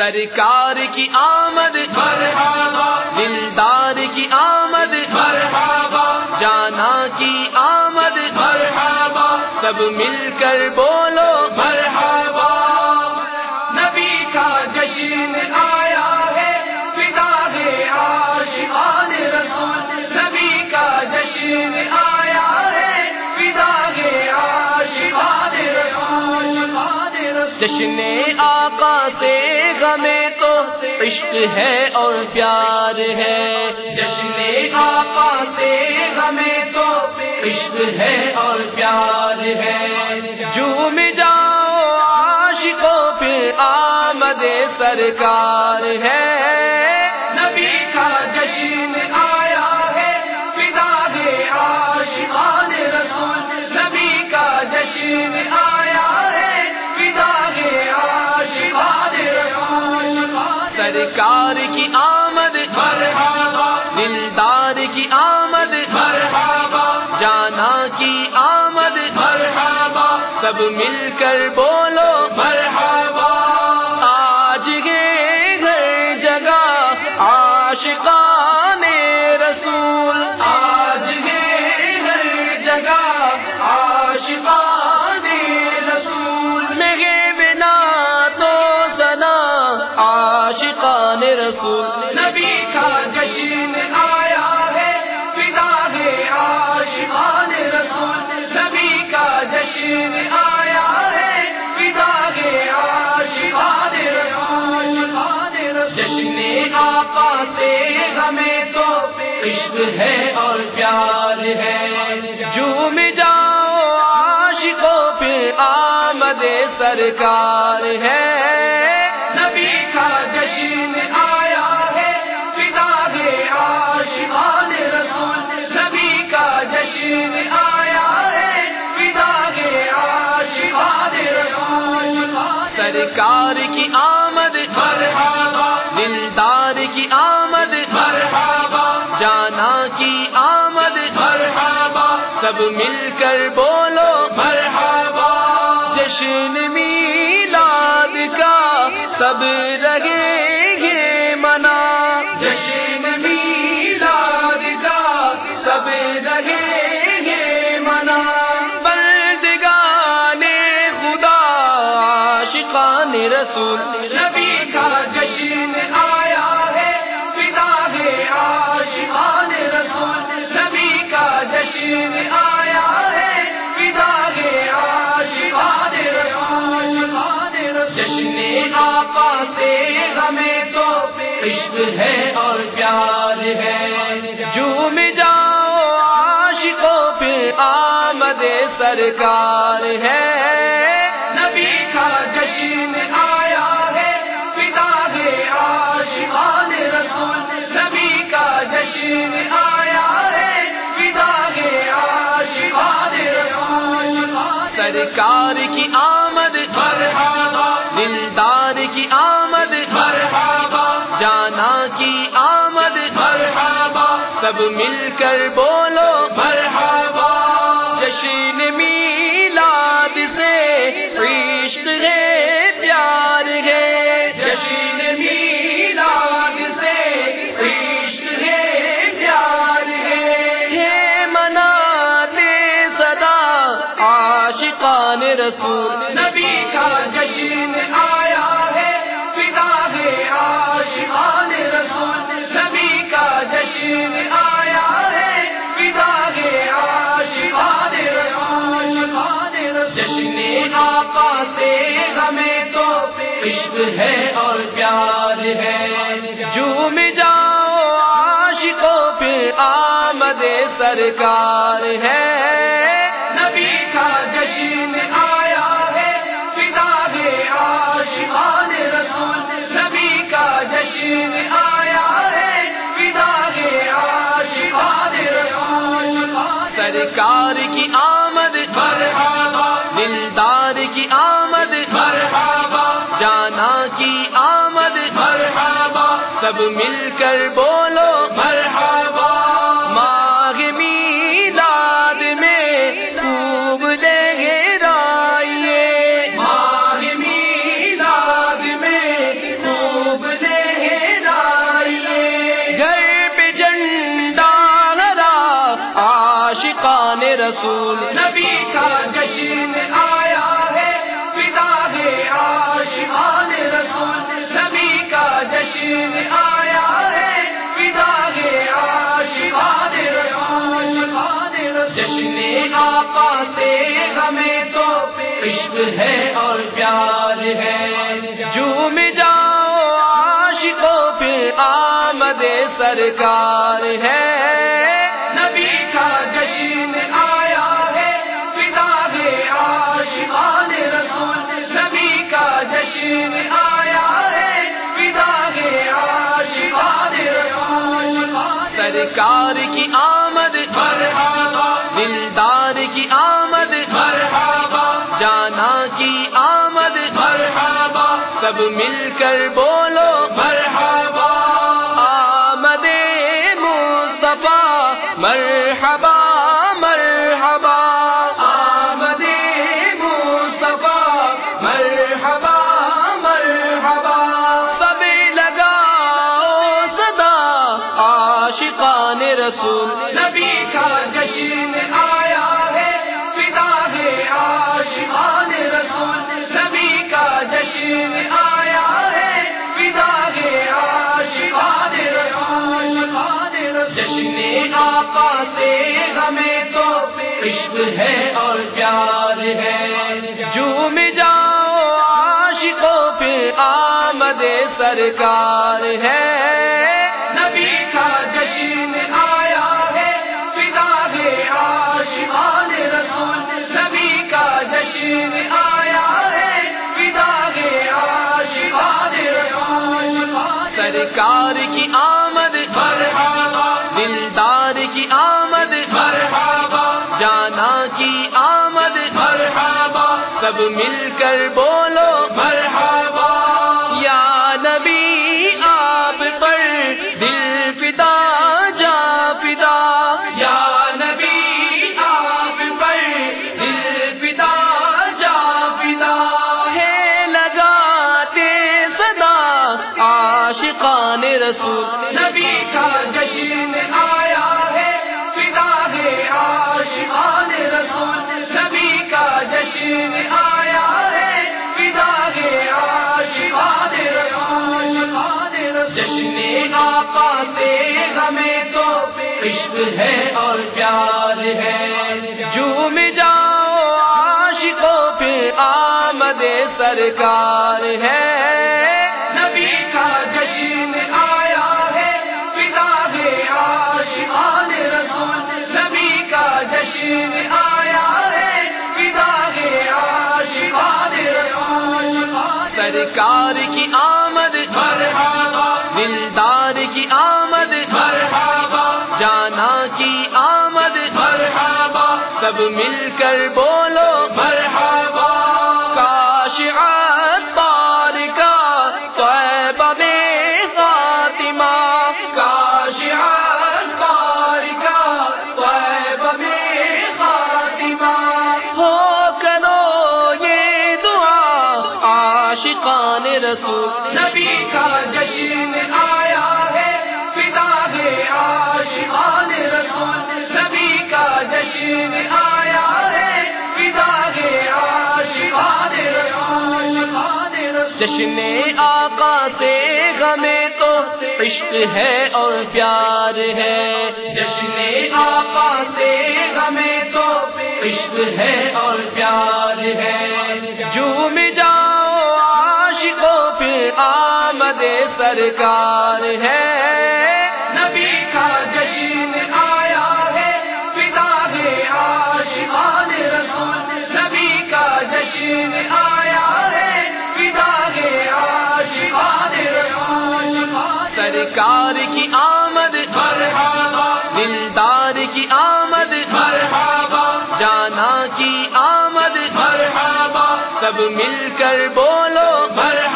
سرکار کی آمد دلدار کی آمد جانا کی آمد سب مل کر بولو نبی کا جشن آیا ہے پتا ہے آشان رسول۔ نبی کا جشن آیا ہے پتا ہے آشان رسول۔ جشن آقا سے عشق ہے اور پیار ہے۔ جشن آقا سے ہمیں تو عشق ہے اور پیار ہے۔ جھوم جاؤ عاشقوں پہ آمد سرکار ہے۔ سرکار کی آمد مرحبا دلدار کی آمد مرحبا جانا کی آمد مرحبا سب مل کر بولو نبی کا جشن آیا ہے پتا ہے آشان رسول۔ نبی کا جشن آیا ہے پتا ہے آشان رسول۔ جشن آقا سے ہمیں تو عشق ہے اور پیار ہے۔ جھوم جاؤ عاشقوں پہ آمد سرکار ہے۔ سرکار کی آمد مرحبا دلدار کی آمد مرحبا جانا کی آمد مرحبا سب مل کر بولو مرحبا جشن میلاد کا سب رہے عشق ہے اور پیار ہے۔ جھوم جاؤ عاشقوں پہ آمد سرکار ہے۔ نبی کا جشن آیا ہے۔ پتا ہے آشان رسول نبی کا جشن آیا ہے۔ پتا ہے آشان رسول۔ سرکار کی آ آمد، مرحبا دلدار کی آمد، مرحبا، جانا کی آمد، مرحبا، سب مل کر بولو، مرحبا رسول نبی کا جشن آیا ہے پتا ہے آشان رسول نبی کا جشن آیا ہے پتا ہے آشان رسول جشن آقا سے ہمیں تو عشق ہے اور پیار ہے۔ جھوم جاؤ عاشقوں پہ آمد سرکار ہے۔ نبی کا جشن آیا سرکار کی آمد مرحبا دلدار کی آمد مرحبا جانا کی آمد مرحبا سب مل کر بولو۔ رسول نبی کا جشن آیا ہے۔ پتا ہے آشمان رسول نبی کا جشن آیا ہے۔ پتا ہے آشمان رسول جشن آقا سے ہمیں تو عشق ہے اور پیار ہے۔ جھوم جاؤ عاشقوں پہ آمد سرکار ہے۔ نبی کا جشن سرکار کی آمد مرحبا دلدار کی آمد مرحبا جانا کی آمد مرحبا سب مل کر بولو مرحبا رسول نبی کا جشن آیا ہے، فدا ہے آشمان رسول نبی کا جشن آیا ہے، فدا ہے آشمان رسول جشن آقا سے ہمیں تو عشق ہے اور پیار ہے۔ جھوم جاؤ عاشقوں پہ آمد سرکار ہے۔ دلدار کی آمد. مرحبا. جانا کی آمد. مرحبا. سب مل کر بولو. مرحبا. یا نبی آپ پر دل پتا جا پتا یا نبی آپ پر دل پتا جا پتا ہے لگاتے صدا عاشقان رسول. نبی کا جشن آقا سے ہمیں تو عشق ہے اور پیار ہے۔ جھوم جاؤ عاشقوں پہ آمد سرکار ہے۔ نبی کا جشن آیا ہے۔ فدا ہے آشمان رسول۔ نبی کا جشن آیا ہے۔ فدا ہے آشمان رسول۔ سرکار کی آمد مرحبا. جانا کی آمد مرحبا. سب مل کر بولو مرحبا. کاش پار کا طیبہ میں فاطمہ کاش پار کا طیبہ میں خاتمہ. ہو کرو یہ دعا عاشقان رسول نبی کا جشن جشن آیا ہے فدا ہے آشمان رسول۔ جشن آقا سے ہمیں تو عشق ہے اور پیار ہے۔ جشن آقا سے ہمیں تو عشق ہے اور پیار ہے۔ جھوم جاؤ عاشقوں پہ آمد سرکار ہے۔ نبی کا جشن سرکار کی آمد، مرحبا دلدار کی آمد، مرحبا، جانا کی آمد، مرحبا، سب مل کر بولو، مرحبا